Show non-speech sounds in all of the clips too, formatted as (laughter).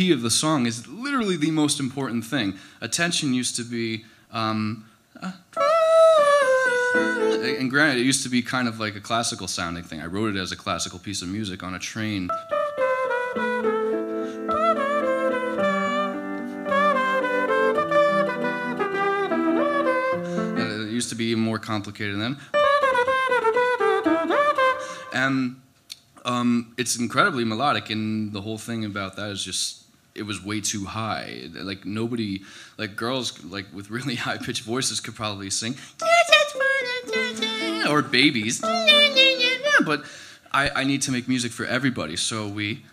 key of the song is literally the most important thing. Attention used to be, um, uh, and granted, it used to be kind of like a classical sounding thing. I wrote it as a classical piece of music on a train. Used to be even more complicated then. And um, it's incredibly melodic, and the whole thing about that is just it was way too high. Like nobody, like girls, like with really (laughs) high pitched voices could probably sing, or babies, but I, I need to make music for everybody, so we.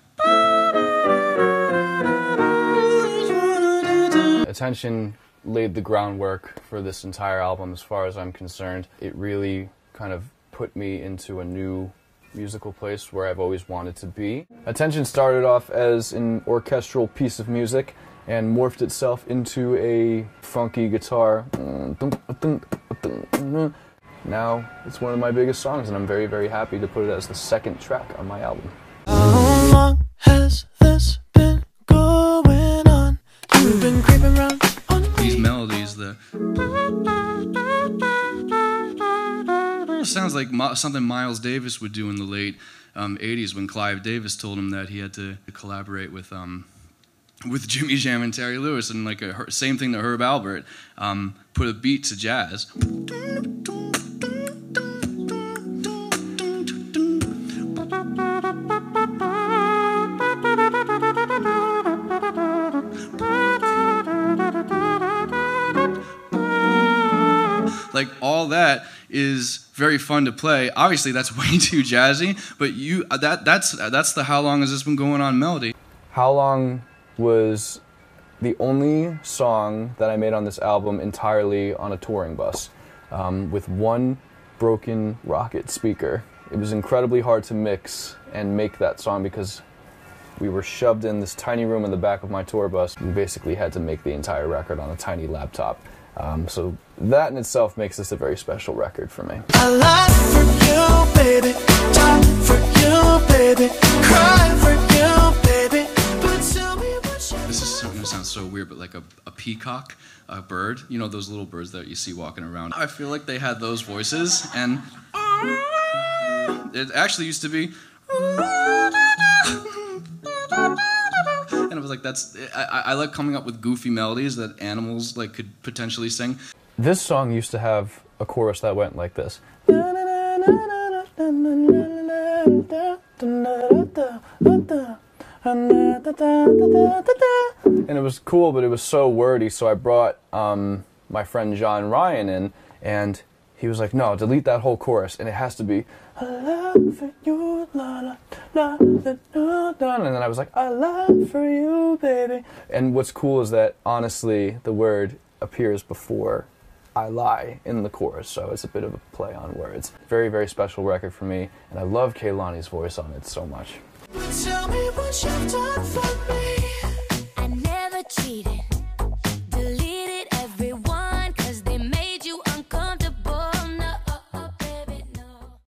Attention laid the groundwork for this entire album as far as I'm concerned. It really kind of put me into a new musical place where I've always wanted to be. Attention started off as an orchestral piece of music and morphed itself into a funky guitar. Now it's one of my biggest songs, and I'm very, very happy to put it as the second track on my album. Sounds like something miles davis would do in the late um, 80s when clive davis told him that he had to collaborate with um, with jimmy jam and terry lewis and like a same thing to herb alpert um, put a beat to jazz like all that is very fun to play. Obviously, that's (laughs) way too jazzy, but you that that's that's the how long has this been going on melody. How Long was the only song that I made on this album entirely on a touring bus um, with one broken Rokit speaker. It was incredibly hard to mix and make that song because we were shoved in this tiny room in the back of my tour bus. We basically had to make the entire record on a tiny laptop. Um, so that in itself makes this a very special record for me. I lie for you, baby. Die for you, baby. Cry for you, baby. But tell me what you This is going to sound so weird, but like a, a peacock, a bird, you know those little birds that you see walking around. I feel like they had those voices, and it actually used to be. "That's." I, I like coming up with goofy melodies that animals like could potentially sing. This song used to have a chorus that went like this. And it was cool, but it was so wordy, so I brought um, my friend John Ryan in, and he was like, no, delete that whole chorus, and it has to be, I love for you, la la la la la la, and then I was like, I love for you, baby. And what's cool is that honestly, the word appears before I lie in the chorus, so it's a bit of a play on words. Very, very special record for me, and I love Kehlani's voice on it so much. Tell me what you've done for me.